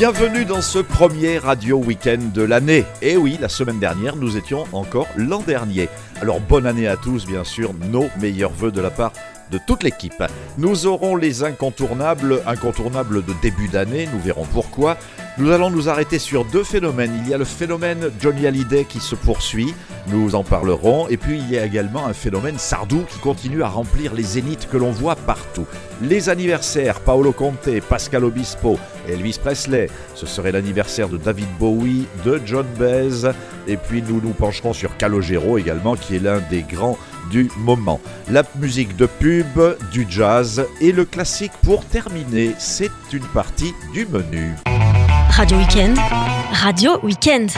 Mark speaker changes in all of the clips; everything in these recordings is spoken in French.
Speaker 1: Bienvenue dans ce premier radio week-end de l'année. Et oui, la semaine dernière, nous étions encore l'an dernier. Alors bonne année à tous, bien sûr, nos meilleurs voeux de la part de toute l'équipe. Nous aurons les incontournables, incontournables de début d'année, nous verrons pourquoi. Nous allons nous arrêter sur deux phénomènes. Il y a le phénomène Johnny Hallyday qui se poursuit, nous en parlerons, et puis il y a également un phénomène Sardou qui continue à remplir les zéniths que l'on voit partout. Les anniversaires, Paolo Conte, Pascal Obispo, Elvis Presley, ce serait l'anniversaire de David Bowie, de John Baez, et puis nous nous pencherons sur Calogero également, qui est l'un des grands du moment. La musique de pub, du jazz et le classique pour terminer, c'est une partie du menu.
Speaker 2: Radio Weekend, Radio Weekend.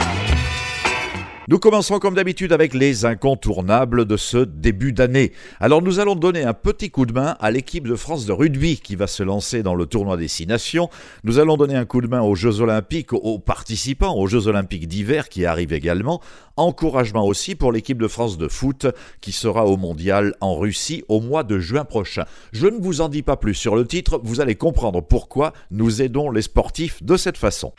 Speaker 1: Nous commençons comme d'habitude avec les incontournables de ce début d'année. Alors nous allons donner un petit coup de main à l'équipe de France de rugby qui va se lancer dans le tournoi des Six Nations. Nous allons donner un coup de main aux Jeux Olympiques, aux participants aux Jeux Olympiques d'hiver qui arrivent également. Encouragement aussi pour l'équipe de France de foot qui sera au Mondial en Russie au mois de juin prochain. Je ne vous en dis pas plus sur le titre, vous allez comprendre pourquoi nous aidons les sportifs de cette façon.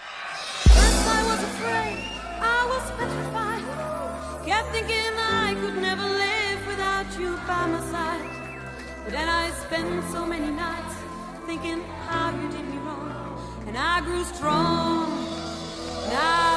Speaker 1: Strong. And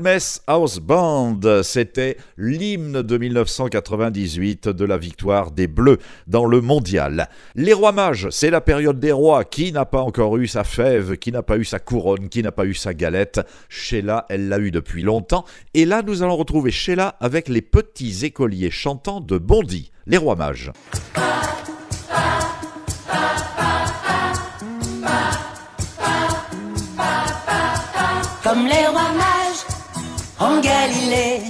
Speaker 3: Hermès House Band, c'était l'hymne de 1998 de la victoire des Bleus dans le mondial. Les rois mages, c'est la période des rois. Qui n'a pas encore eu sa fève, qui n'a pas eu sa couronne, qui n'a pas eu sa galette? Sheila, elle l'a eu depuis longtemps. Et là, nous allons retrouver Sheila avec les petits écoliers chantants de Bondy, les rois mages.
Speaker 4: Galilée,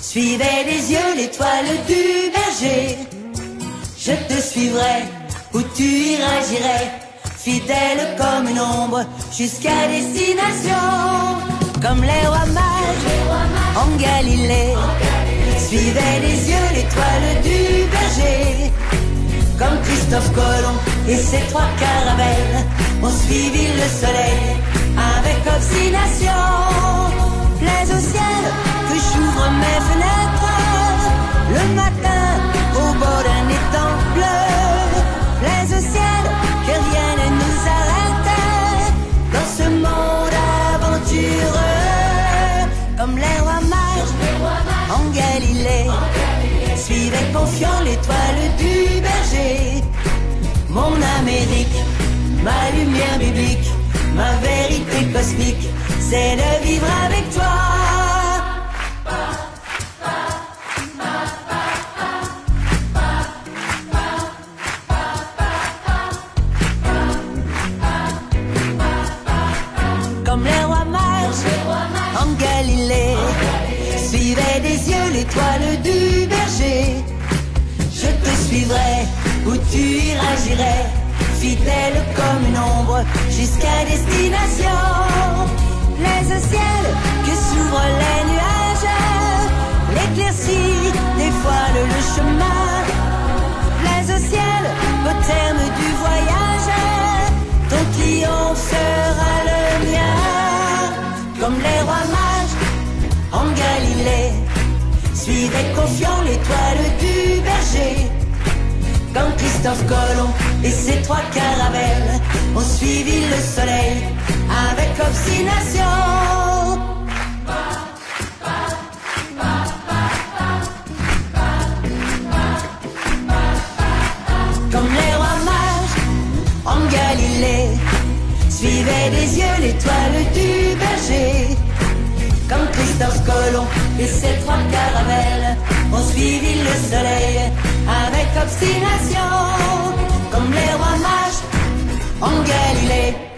Speaker 4: suivez les yeux l'étoile du berger. Je te suivrai où tu iras, j'irai, fidèle comme une ombre jusqu'à destination. Comme les rois mages en Galilée, suivez les yeux l'étoile du berger. Comme Christophe Colomb et ses trois caravelles ont suivi le soleil avec obstination. Plaise au ciel que j'ouvre mes fenêtres le matin au bord d'un étang bleu. Plaise au ciel que rien ne nous arrête dans ce monde aventureux. Comme les rois mages en Galilée, suivez confiant l'étoile du berger. Mon Amérique, ma lumière biblique Ma vérité cosmique, c'est de vivre avec toi. Comme les rois mages en Galilée, suivez des yeux l'étoile du berger. Je te suivrai où tu iras, fidèle comme une ombre jusqu'à destination. Plaise au ciel que s'ouvrent les nuages, l'éclaircie dévoile le chemin. Plaise au ciel au terme du voyage, ton triomphe sera le mien. Comme les rois mages en Galilée, suivez confiant l'étoile du berger. Comme Christophe Colomb et ses trois caravelles ont suivi le soleil avec obstination. Comme les rois mages en Galilée, suivez des yeux l'étoile du berger. Comme Christophe Colomb et ses trois caravelles ont suivi le soleil avec obstination, comme les rois mages en Galilée.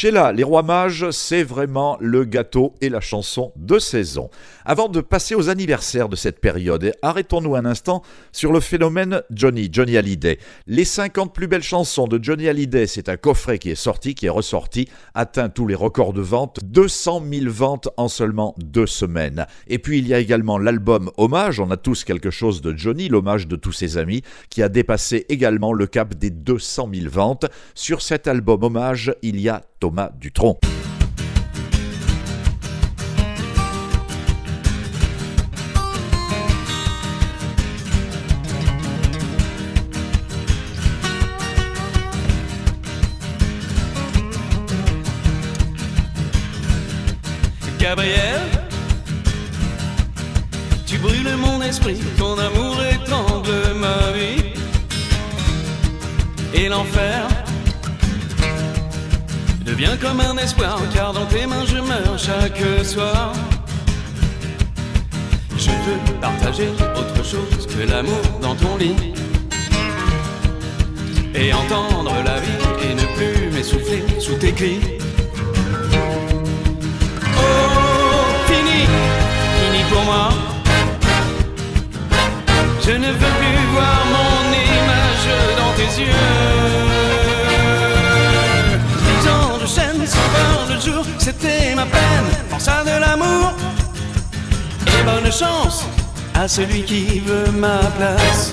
Speaker 3: Sheila, les rois mages, c'est vraiment le gâteau et la chanson de saison. Avant de passer aux anniversaires de cette période, arrêtons-nous un instant sur le phénomène Johnny, Johnny Hallyday. Les 50 plus belles chansons de Johnny Hallyday, c'est un coffret qui est sorti, qui est ressorti, atteint tous les records de vente, 200 000 ventes en seulement deux semaines. Et puis il y a également l'album Hommage, on a tous quelque chose de Johnny, l'hommage de tous ses amis, qui a dépassé également le cap des 200 000 ventes. Sur cet album Hommage, il y a Thomas Dutronc.
Speaker 5: Gabriel, tu brûles mon esprit, ton amour étrangle ma vie. Et l'enfer devient comme un espoir, car dans tes mains je meurs chaque soir. Je veux partager autre chose que l'amour dans ton lit. Et entendre la vie et ne plus m'essouffler sous tes cris. Oh, fini, fini pour moi. Je ne veux plus voir mon image dans tes yeux. C'était ma peine. Pense à de l'amour et bonne chance à celui qui veut ma place.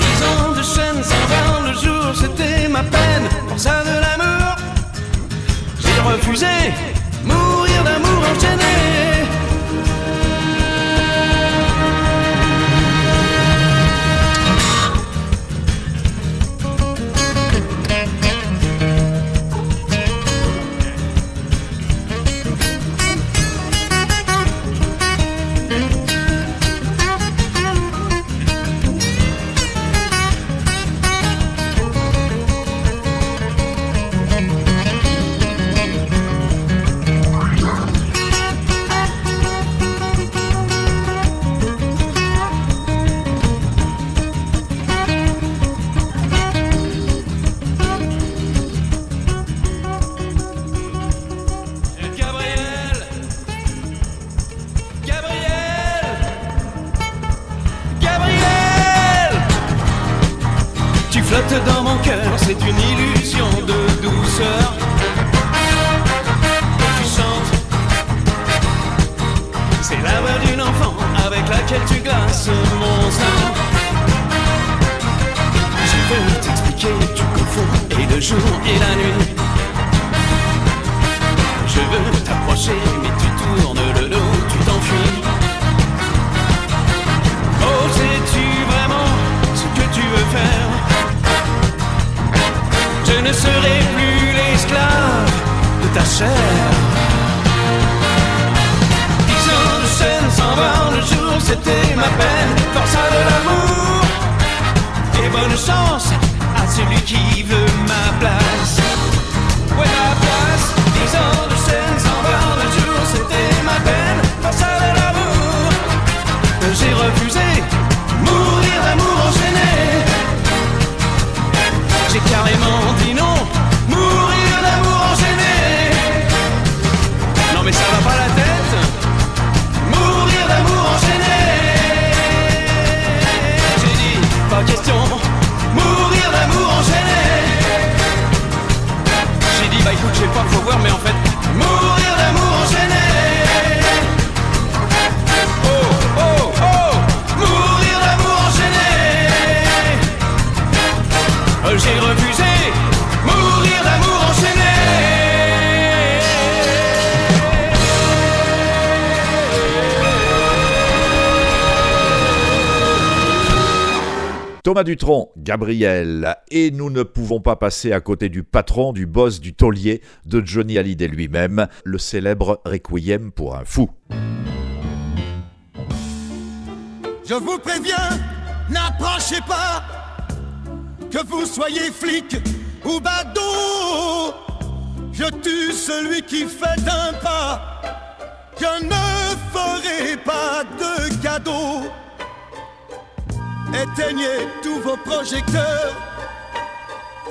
Speaker 5: Dix ans de chaîne sans voir le jour, c'était ma peine. Pense à de l'amour. J'ai refusé mourir d'amour enchaîné. Cœur, c'est une illusion de douceur. Tu chantes, c'est la voix d'une enfant avec laquelle tu glaces mon sein. Je veux t'expliquer, tu confonds et le jour et la nuit. Je veux t'approcher, mais tu ne serai plus l'esclave de ta chair. Dix ans de chaîne sans voir le jour, c'était ma peine, forçat de l'amour. Et bonne chance à celui qui veut ma place. Ouais, ma place. Dix ans de chaîne sans voir le jour, c'était ma peine, forçat de l'amour. J'ai refusé mourir d'amour enchaîné. J'ai carrément dit non, mourir d'amour enchaîné. Non mais ça va pas la tête, mourir d'amour enchaîné. J'ai dit pas question, mourir d'amour enchaîné. J'ai dit bah écoute, je sais pas, faut voir, mais en fait, mourir d'amour enchaîné.
Speaker 3: Thomas Dutronc, Gabriel, et nous ne pouvons pas passer à côté du patron, du boss, du taulier de Johnny Hallyday lui-même, le célèbre Requiem pour un fou.
Speaker 6: Je vous préviens, n'approchez pas, que vous soyez flic ou badaud. Je tue celui qui fait un pas. Je ne ferai pas de cadeau. Éteignez tous vos projecteurs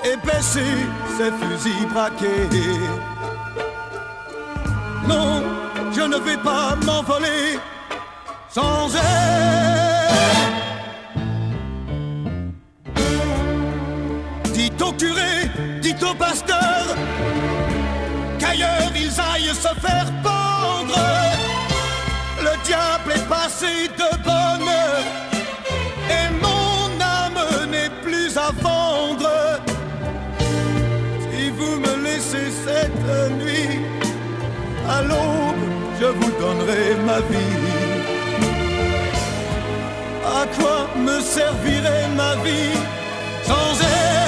Speaker 6: et baissez ces fusils braqués. Non, je ne vais pas m'envoler sans elle. Dites au curé, dites au pasteur, qu'ailleurs ils aillent se faire pendre. Le diable est passé de bonne cette nuit, à l'aube, je vous donnerai ma vie. À quoi me servirait ma vie sans elle?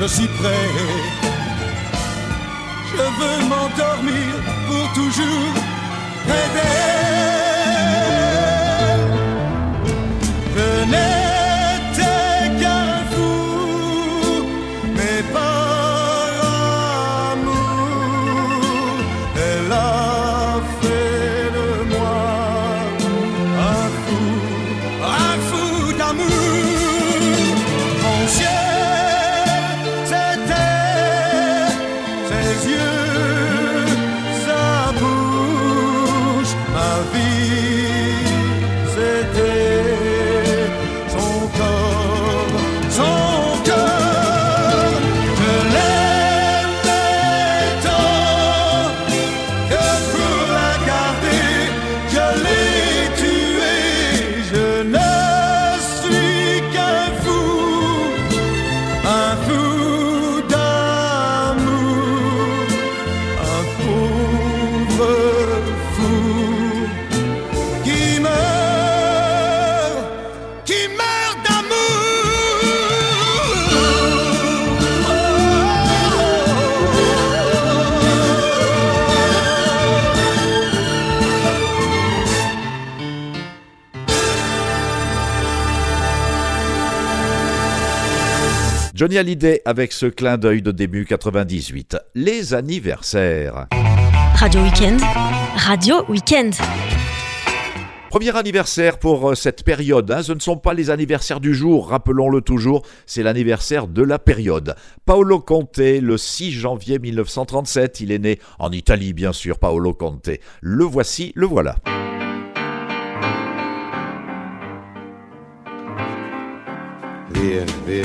Speaker 6: Je suis prêt.
Speaker 3: Johnny Hallyday avec ce clin d'œil de début 98. Les anniversaires.
Speaker 2: Radio Weekend. Radio Weekend.
Speaker 3: Premier anniversaire pour euh, cette période. hein. Ce ne sont pas les anniversaires du jour, rappelons-le toujours, c'est l'anniversaire de la période. Paolo Conte, le 6 janvier 1937, il est né en Italie, bien sûr, Paolo Conte. Le voici, le voilà.
Speaker 7: Via, via,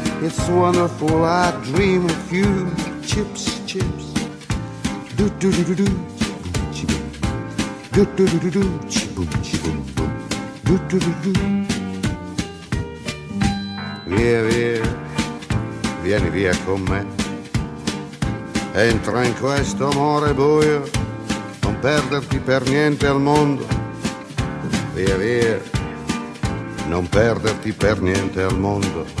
Speaker 7: it's wonderful. I dream of you, chips, chips. Do do do do do, do do do do do, chiboom, chiboom, boom. Do do do do. Via, via, vieni via con me. Entra in questo amore buio, non perderti per niente al mondo. Via, via, non perderti per niente al mondo.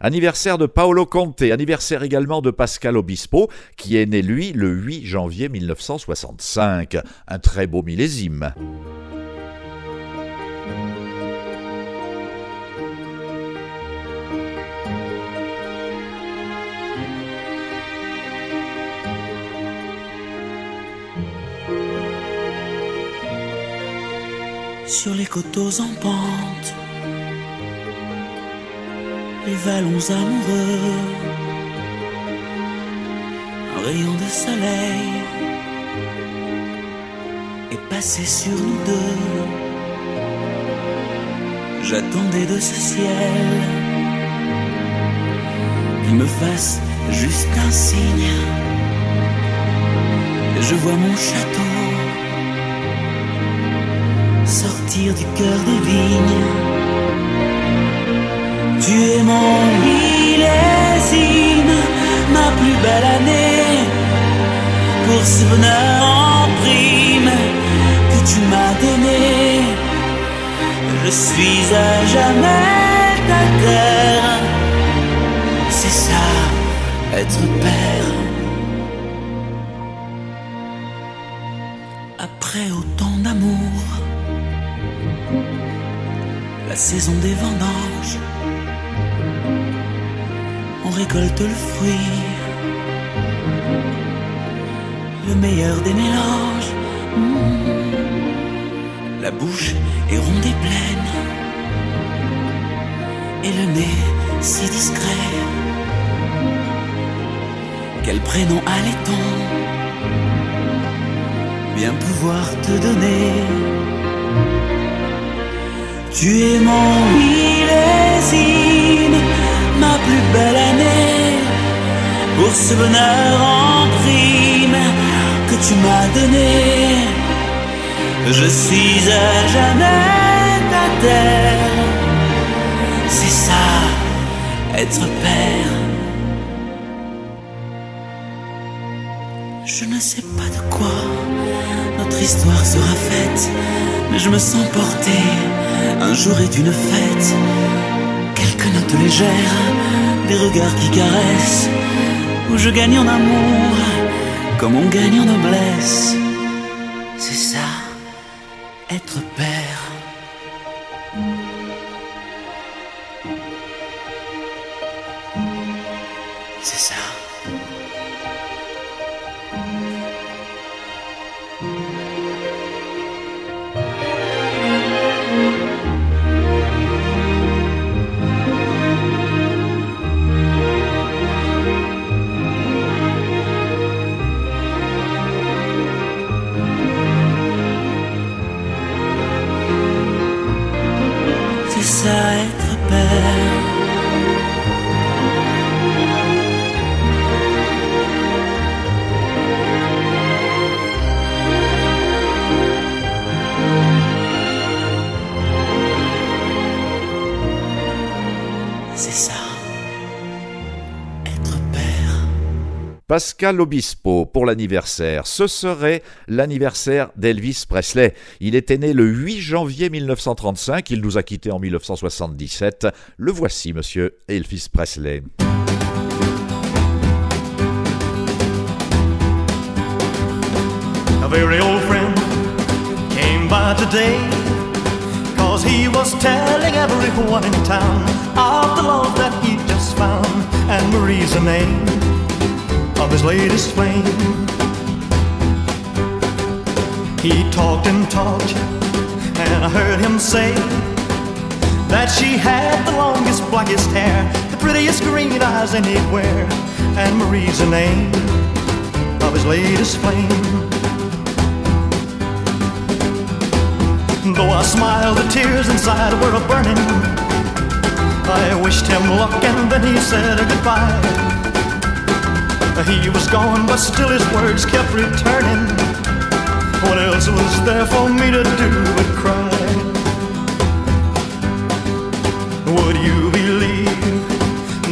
Speaker 3: Anniversaire de Paolo Conte, anniversaire également de Pascal Obispo, qui est né lui le 8 janvier 1965. Un très beau millésime.
Speaker 8: sur les coteaux en pente, les vallons amoureux, un rayon de soleil est passé sur nous deux. J'attendais de ce ciel qu'il me fasse juste un signe. Je vois mon château sortir du cœur des vignes. Tu es mon millésime, ma plus belle année. Pour ce bonheur en prime que tu m'as donné, je suis à jamais ta terre. C'est ça, être père. Après autant d'amour, la saison des vendanges récolte le fruit, le meilleur des mélanges. Mm. La bouche est ronde et pleine, et le nez si discret. Quel prénom allait-on bien pouvoir te donner? Tu es mon millésime, ma plus belle année, pour ce bonheur en prime que tu m'as donné. Je suis à jamais ta terre, c'est ça, être père. Je ne sais pas de quoi notre histoire sera faite, mais je me sens porté. Un jour est une fête, quelques notes légères, des regards qui caressent, où je gagne en amour, comme on gagne en noblesse. C'est ça, C'est ça. Être père.
Speaker 3: Pascal Obispo pour l'anniversaire. Ce serait l'anniversaire d'Elvis Presley. Il était né le 8 janvier 1935, il nous a quittés en 1977. Le voici, monsieur Elvis Presley.
Speaker 9: A very old friend came by today he was telling everyone in town Of the love that he just found And Marie's the name of his latest flame. He talked and talked And I heard him say That she had the longest, blackest hair The prettiest green eyes anywhere And Marie's the name of his latest flame Though I smiled, the tears inside were a burning. I wished him luck and then he said goodbye. He was gone, but still his words kept returning. What else was there for me to do but cry? Would you believe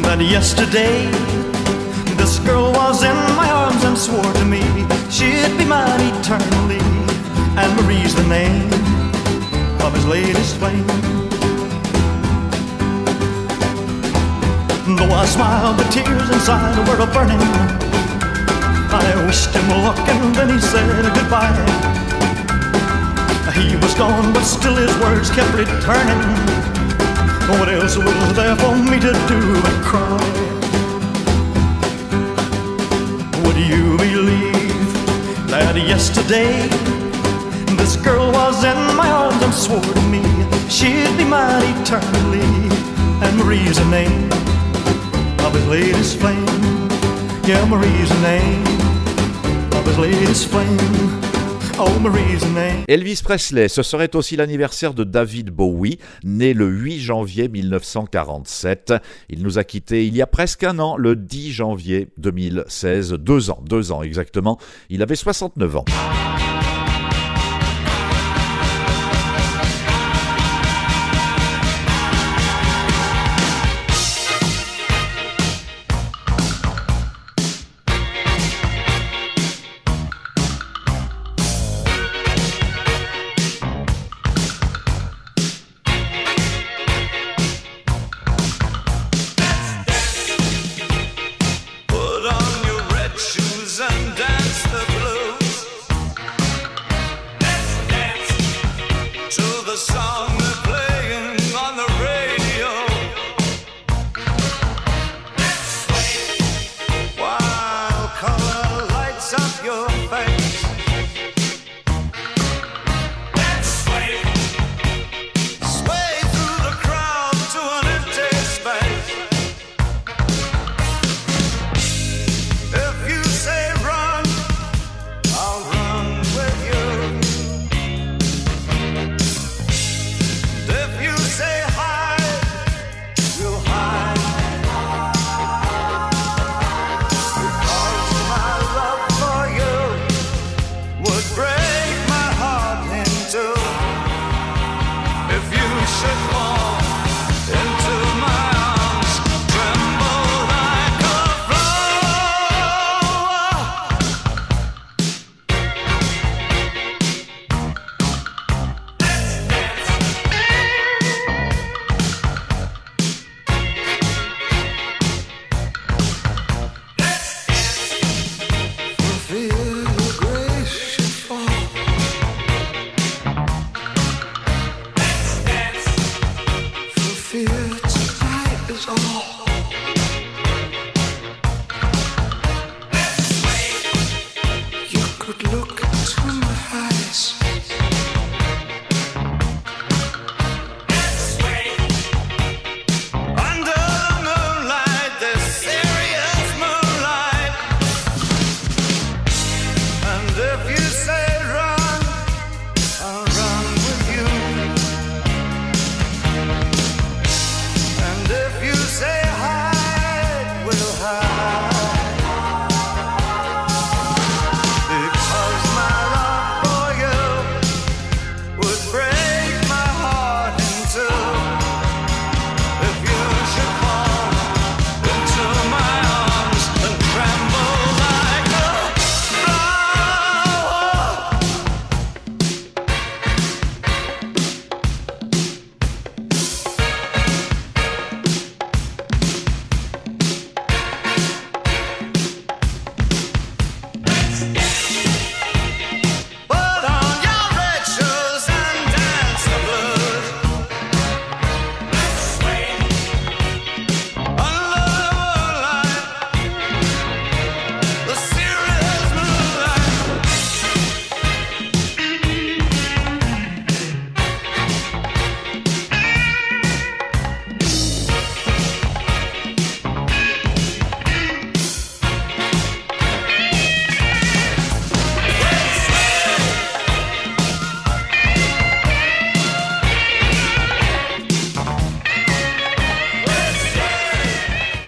Speaker 9: that yesterday this girl was in my arms and swore to me she'd be mine eternally? And Marie's the name of his latest flame. Though I smiled, the tears inside were a burning. I wished him luck and then he said goodbye. He was gone, but still his words kept returning. What else was there for me to do but cry? Would you believe that yesterday? This girl was in my and me be eternally. And.
Speaker 3: Elvis Presley, ce serait aussi l'anniversaire de David Bowie, né le 8 janvier 1947. Il nous a quittés il y a presque un an, le 10 janvier 2016, deux ans, deux ans exactement. Il avait 69 ans.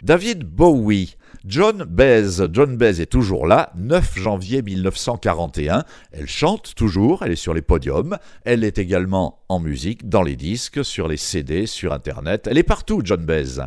Speaker 1: David Bowie. John Baez. John Baez est toujours là, 9 janvier 1941. Elle chante toujours, elle est sur les podiums. Elle est également en musique, dans les disques, sur les CD, sur Internet. Elle est partout, John Baez.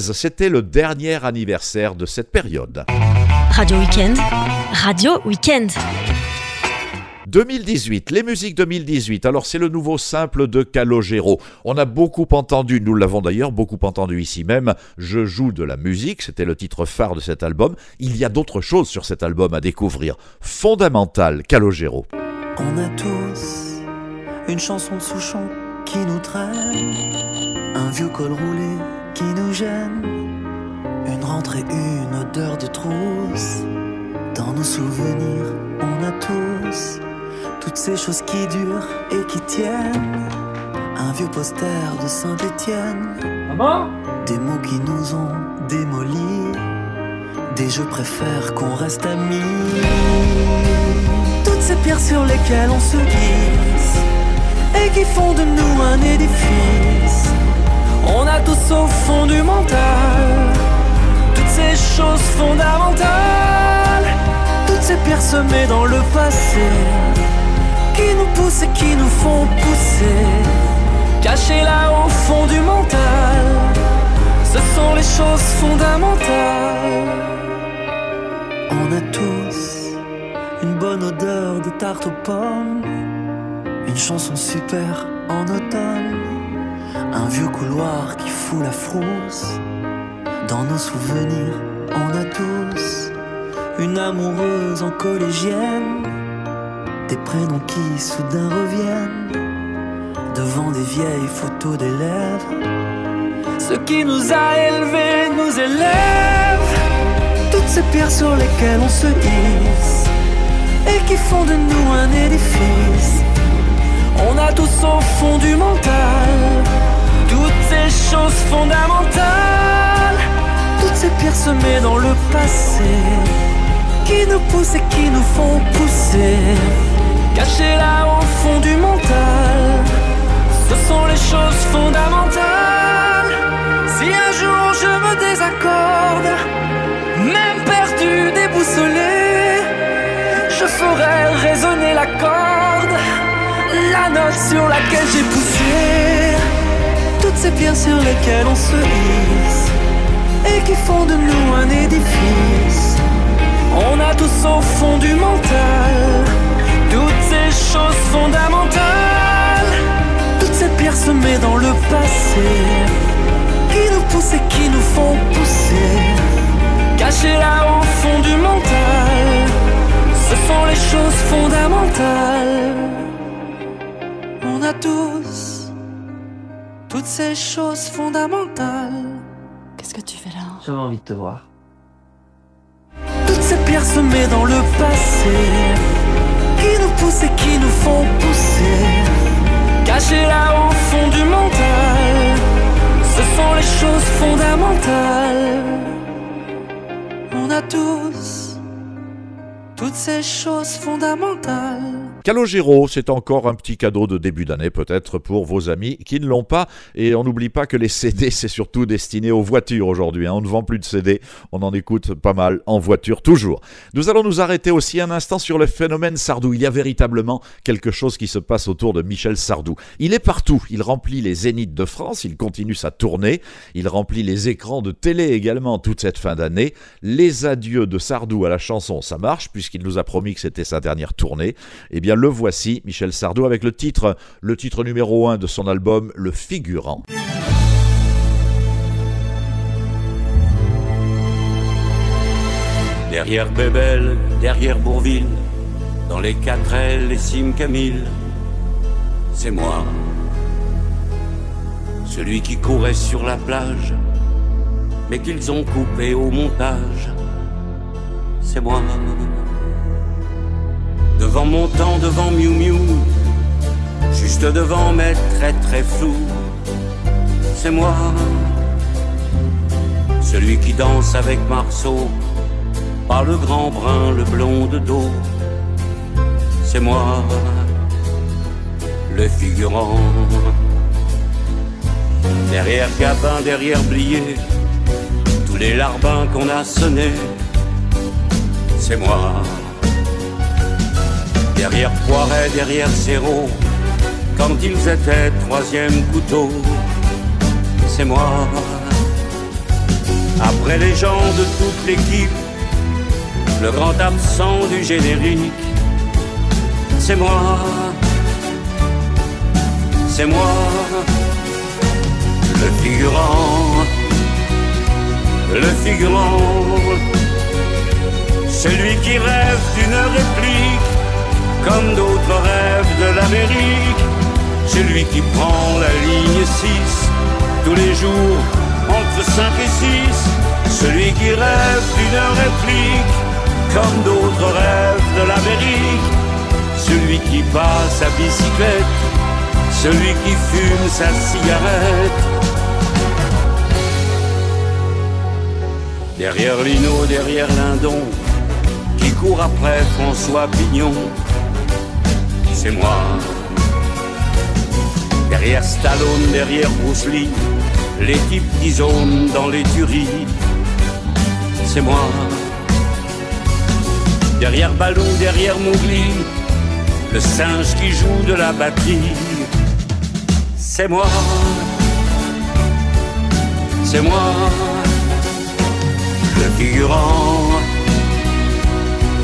Speaker 1: c'était le dernier anniversaire de cette période.
Speaker 2: Radio Weekend, Radio Weekend.
Speaker 1: 2018, les musiques 2018. Alors c'est le nouveau simple de Calogero. On a beaucoup entendu, nous l'avons d'ailleurs beaucoup entendu ici même, Je joue de la musique, c'était le titre phare de cet album. Il y a d'autres choses sur cet album à découvrir. Fondamental, Calogero.
Speaker 8: On a tous une chanson de Souchon qui nous traîne, un vieux col roulé qui nous gêne, une rentrée, une odeur de trousse. Dans nos souvenirs, on a tous toutes ces choses qui durent et qui tiennent. Un vieux poster de Saint-Étienne, des mots qui nous ont démolis, des je préfère qu'on reste amis. Toutes ces pierres sur lesquelles on se glisse et qui font de nous un édifice. On a tous au fond du mental. Toutes ces choses fondamentales. Toutes ces pierres
Speaker 10: semés dans le passé, qui nous poussent et qui nous font pousser, cachés là au fond du mental, ce sont les choses fondamentales. On a tous une bonne odeur de tarte aux pommes, une chanson super en automne, un vieux couloir qui fout la frousse. Dans nos souvenirs, on a tous une amoureuse en collégienne, des prénoms qui soudain reviennent devant des vieilles photos d'élèves. Ce qui nous a élevés nous élève, toutes ces pierres sur lesquelles on se hisse et qui font de nous un édifice. On a tous au fond du mental toutes ces choses fondamentales, toutes ces pierres semées dans le passé, qui nous poussent et qui nous font pousser, cachées là au fond du mental. Ce sont les choses fondamentales. Si un jour je me désaccorde, même perdu, déboussolé, je ferai résonner la corde, la note sur laquelle j'ai poussé ces pierres sur lesquelles on se hisse et qui font de nous un édifice. On a tous au fond du mental toutes ces choses fondamentales, toutes ces pierres semées dans le passé qui nous poussent et qui nous font pousser, cachées là au fond du mental. Ce sont les choses fondamentales. On a tous toutes ces choses fondamentales.
Speaker 11: Qu'est-ce que tu fais là?
Speaker 10: J'avais envie de te voir. Toutes ces pierres semées dans le passé, qui nous poussent et qui nous font pousser, cachées là au fond du mental. Ce sont les choses fondamentales. On a tous toutes ces choses fondamentales.
Speaker 3: Calogero, c'est encore un petit cadeau de début d'année peut-être pour vos amis qui ne l'ont pas. Et on n'oublie pas que les CD, c'est surtout destiné aux voitures aujourd'hui. hein. On ne vend plus de CD, on en écoute pas mal en voiture toujours. Nous allons nous arrêter aussi un instant sur le phénomène Sardou. Il y a véritablement quelque chose qui se passe autour de Michel Sardou. Il est partout, il remplit les zéniths de France, il continue sa tournée, il remplit les écrans de télé également toute cette fin d'année. Les adieux de Sardou à la chanson, ça marche puisqu'il nous a promis que c'était sa dernière tournée. Eh bien le voici, Michel Sardou, avec le titre, le titre numéro 1 de son album, Le Figurant.
Speaker 12: Derrière Bébel, derrière Bourville, dans les quatre ailes et Sim Camille, c'est moi. Celui qui courait sur la plage, mais qu'ils ont coupé au montage, c'est moi. Devant mon temps, devant Miu Miu, juste devant mes très très flous, c'est moi. Celui qui danse avec Marceau, par le grand brun, le blond de dos, c'est moi, le figurant. Derrière Gabin, derrière Blier, tous les larbins qu'on a sonnés, c'est moi. Derrière Poiret, derrière Zéro, quand ils étaient troisième couteau, c'est moi. Après les gens de toute l'équipe, le grand absent du générique, c'est moi, c'est moi, le figurant, le figurant, celui qui rêve d'une réplique, comme d'autres rêvent de l'Amérique, celui qui prend la ligne 6 tous les jours entre 5 et 6, celui qui rêve d'une réplique. Comme d'autres rêvent de l'Amérique, celui qui passe sa bicyclette, celui qui fume sa cigarette. Derrière Lino, derrière Lindon, qui court après François Pignon, c'est moi. Derrière Stallone, derrière Bruce Lee, les types zonent dans les c'est moi. Derrière Balou, derrière Mowgli, le singe qui joue de la batterie. C'est moi, c'est moi, le figurant,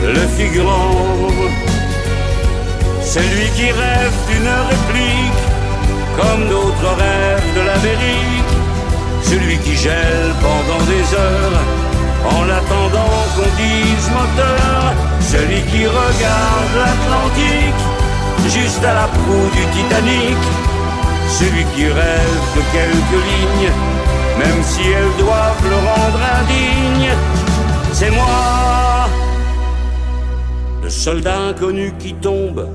Speaker 12: le figurant. C'est lui qui rêve d'une réplique, comme d'autres rêvent de l'Amérique. Celui qui gèle pendant des heures, en attendant qu'on dise moteur. Celui qui regarde l'Atlantique, juste à la proue du Titanic. Celui qui rêve de quelques lignes, même si elles doivent le rendre indigne. C'est moi, le soldat inconnu qui tombe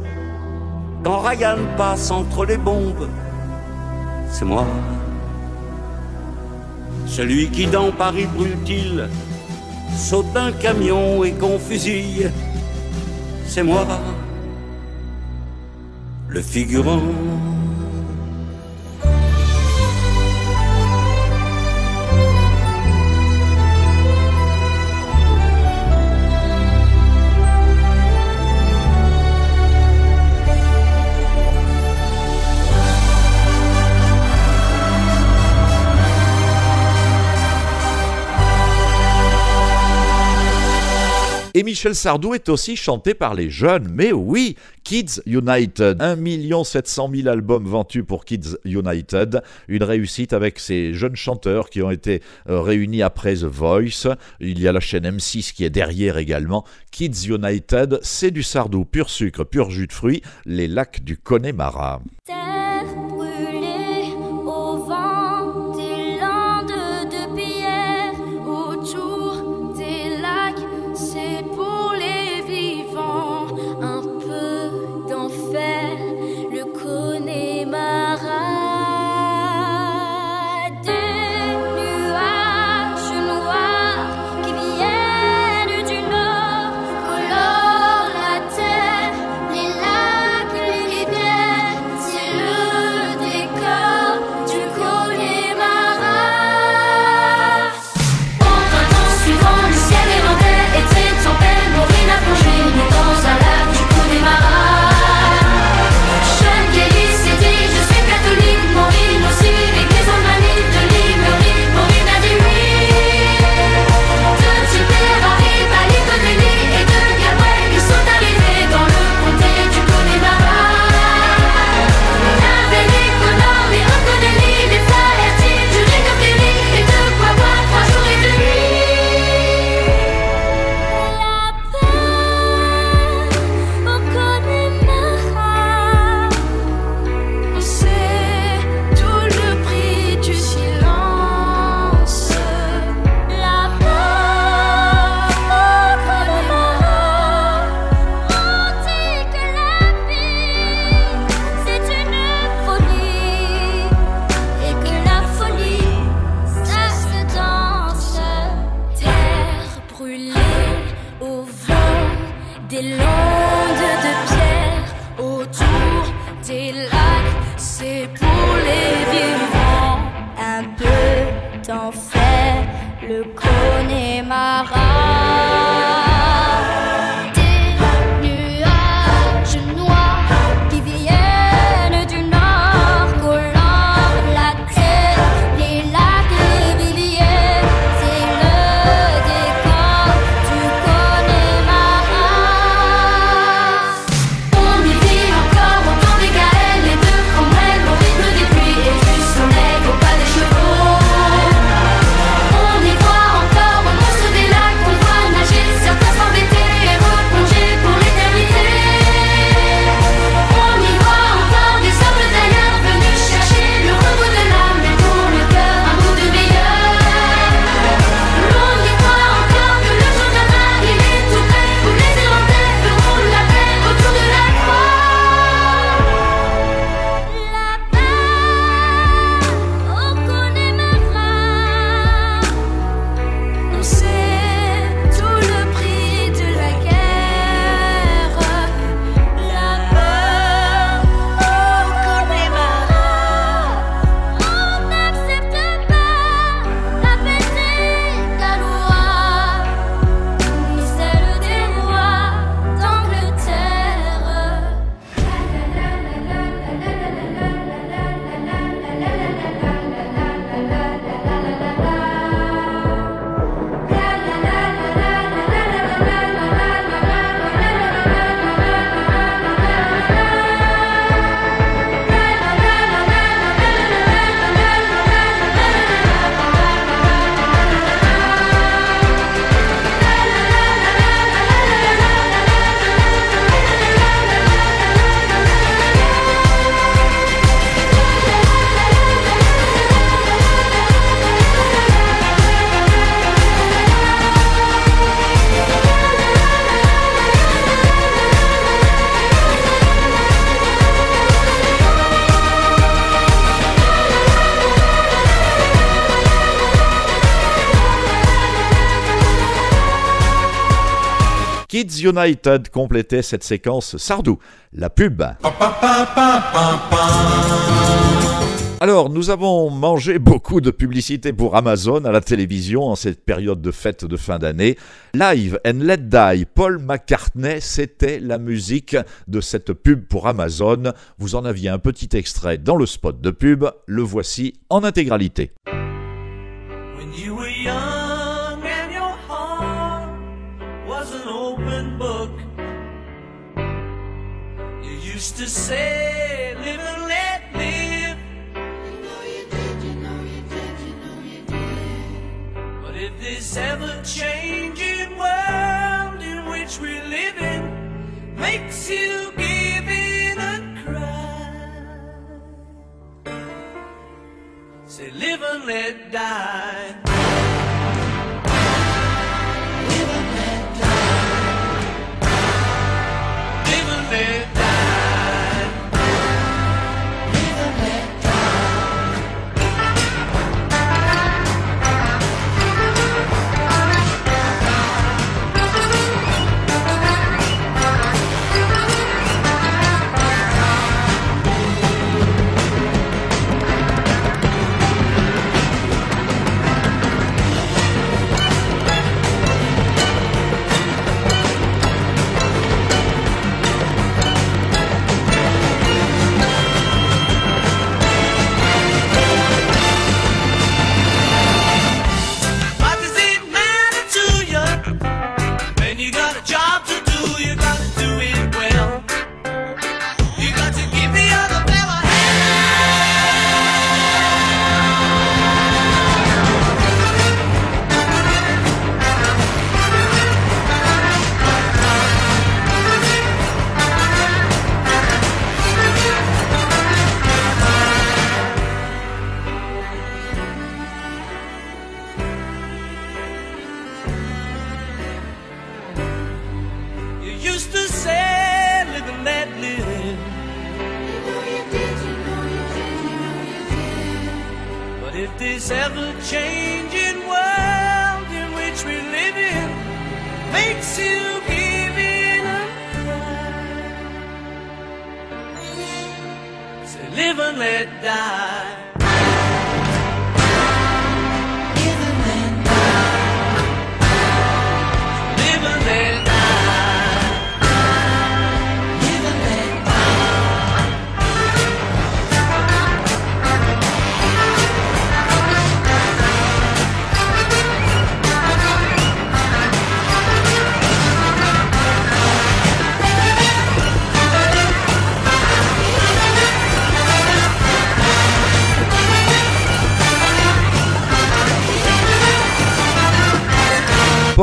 Speaker 12: quand Ryan passe entre les bombes. C'est moi. Celui qui dans Paris brûle-t-il saute d'un camion et qu'on fusille. C'est moi. Le figurant.
Speaker 13: Et Michel Sardou est aussi chanté par les jeunes, mais oui, Kids United. 1 700 000 albums vendus pour Kids United. Une réussite avec ces jeunes chanteurs qui ont été euh, réunis après The Voice. Il y a la chaîne M6 qui est derrière également. Kids United, c'est du Sardou, pur sucre, pur jus de fruits, les lacs du Connemara.
Speaker 14: Au vent des landes de pierre autour des lacs, c'est pour les vivants un peu d'enfer, le Connemara.
Speaker 3: United complétait cette séquence Sardou, la pub. Alors, nous avons mangé beaucoup de publicité pour Amazon à la télévision en cette période de fête de fin d'année. Live and Let Die, Paul McCartney, c'était la musique de cette pub pour Amazon. Vous en aviez un petit extrait dans le spot de pub, le voici en intégralité.
Speaker 5: Used to say, live and let live. You know you did, you know you did, you know you did. But if this ever changing world in which we live in makes you give in and cry, say, live and let die.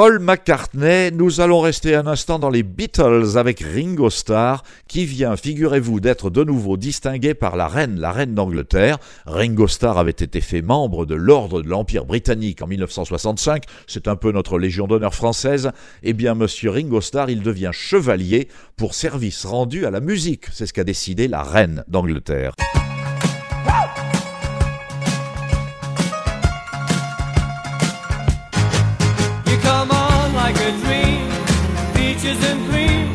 Speaker 3: Paul McCartney, nous allons rester un instant dans les Beatles avec Ringo Starr, qui vient, figurez-vous, d'être de nouveau distingué par la reine, la reine d'Angleterre. Ringo Starr avait été fait membre de l'ordre de l'Empire britannique en 1965, c'est un peu notre Légion d'honneur française. Eh bien, monsieur Ringo Starr, il devient chevalier pour service rendu à la musique. C'est ce qu'a décidé la reine d'Angleterre.
Speaker 15: Peaches and cream,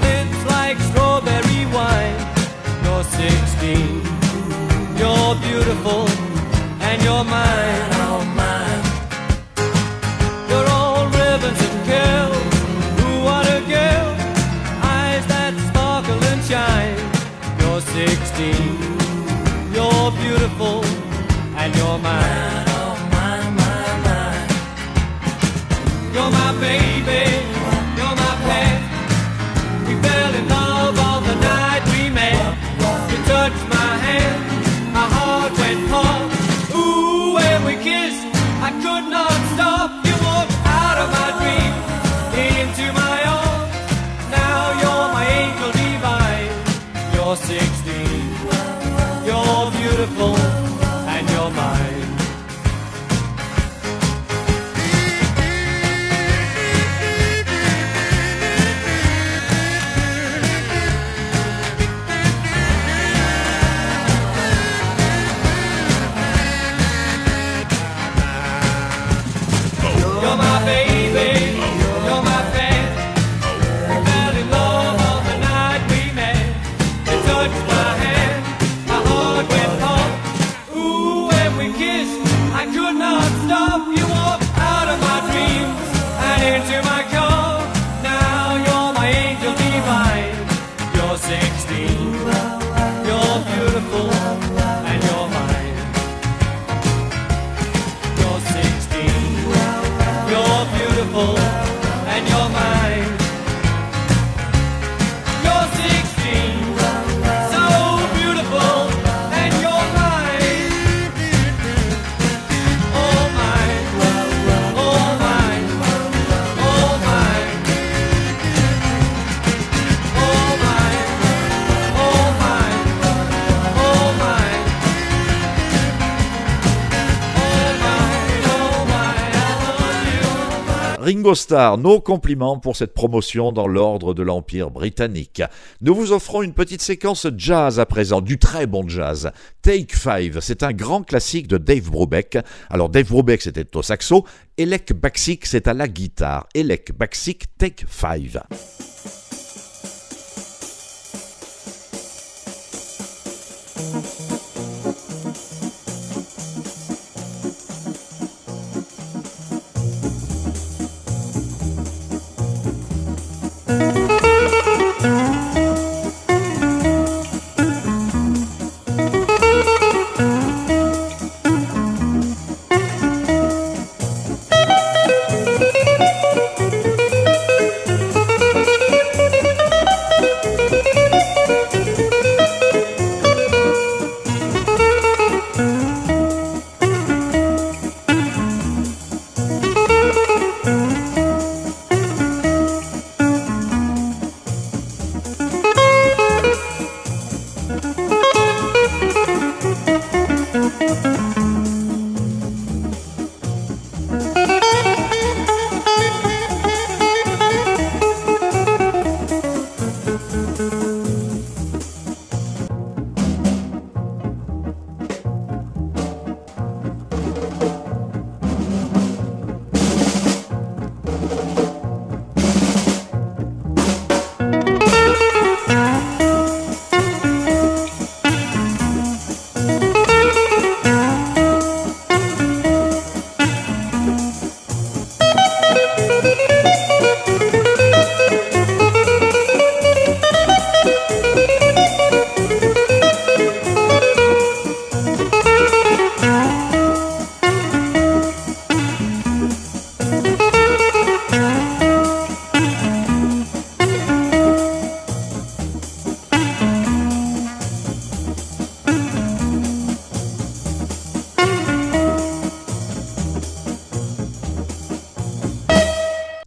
Speaker 15: lips like strawberry wine. You're 16, you're beautiful, and you're mine. Beautiful,
Speaker 3: Starr, nos compliments pour cette promotion dans l'ordre de l'Empire britannique. Nous vous offrons une petite séquence jazz à présent, du très bon jazz. Take Five, c'est un grand classique de Dave Brubeck. Alors Dave Brubeck c'était au saxo, Elec Baxic c'est à la guitare. Elec Baxic, Take Five.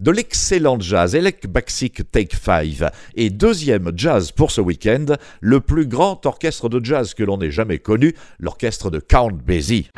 Speaker 3: De l'excellent jazz Elec Baxic Take 5 et deuxième jazz pour ce week-end, le plus grand orchestre de jazz que l'on ait jamais connu, l'orchestre de Count Basie.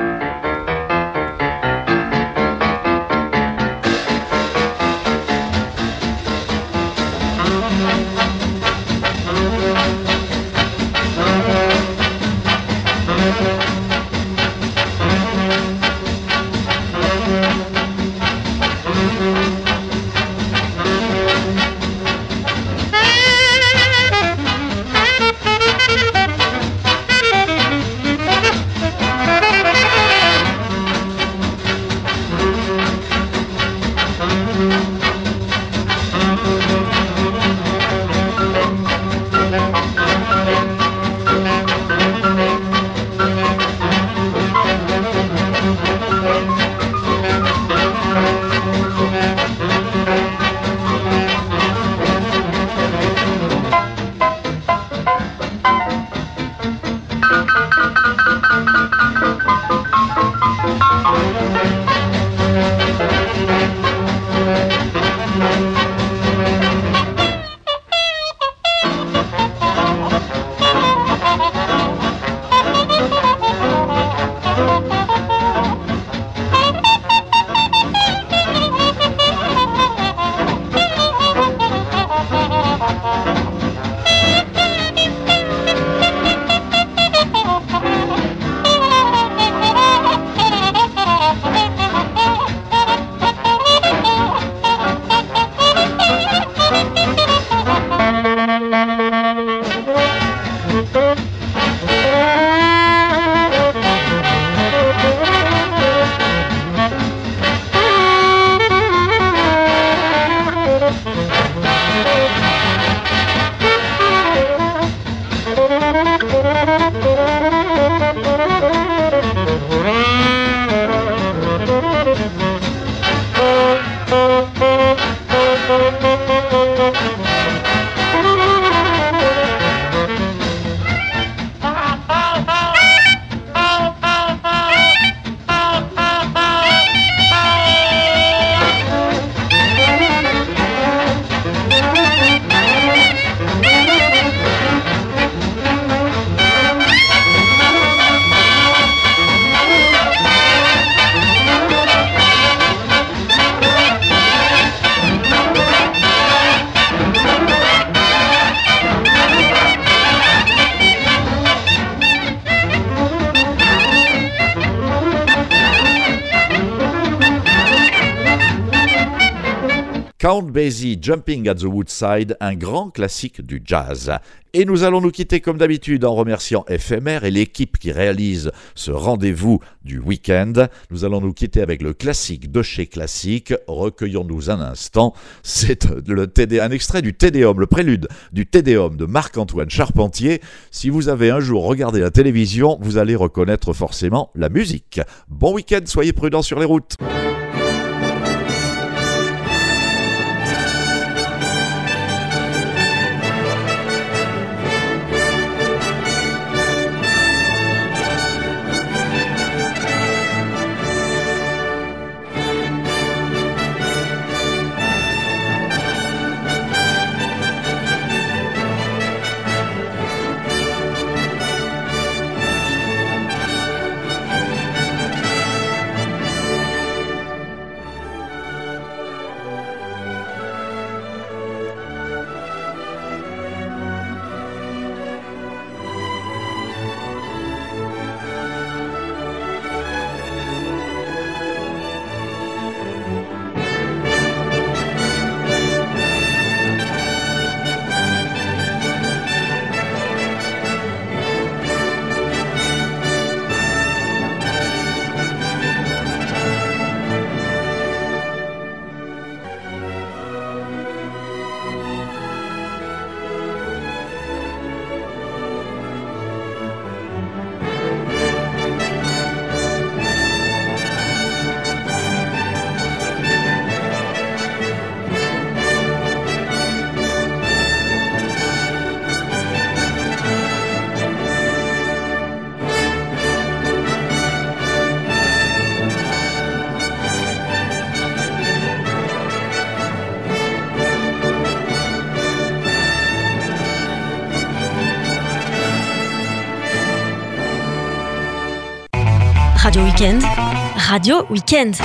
Speaker 3: Jumping at the Woodside, un grand classique du jazz. Et nous allons nous quitter comme d'habitude en remerciant FMR et l'équipe qui réalise ce rendez-vous du week-end. Nous allons nous quitter avec le classique de chez Classique. Recueillons-nous un instant. C'est le TD, un extrait du Tédéum, le prélude du Tédéum de Marc-Antoine Charpentier. Si vous avez un jour regardé la télévision, vous allez reconnaître forcément la musique. Bon week-end, soyez prudents sur les routes.
Speaker 16: Radio Weekend.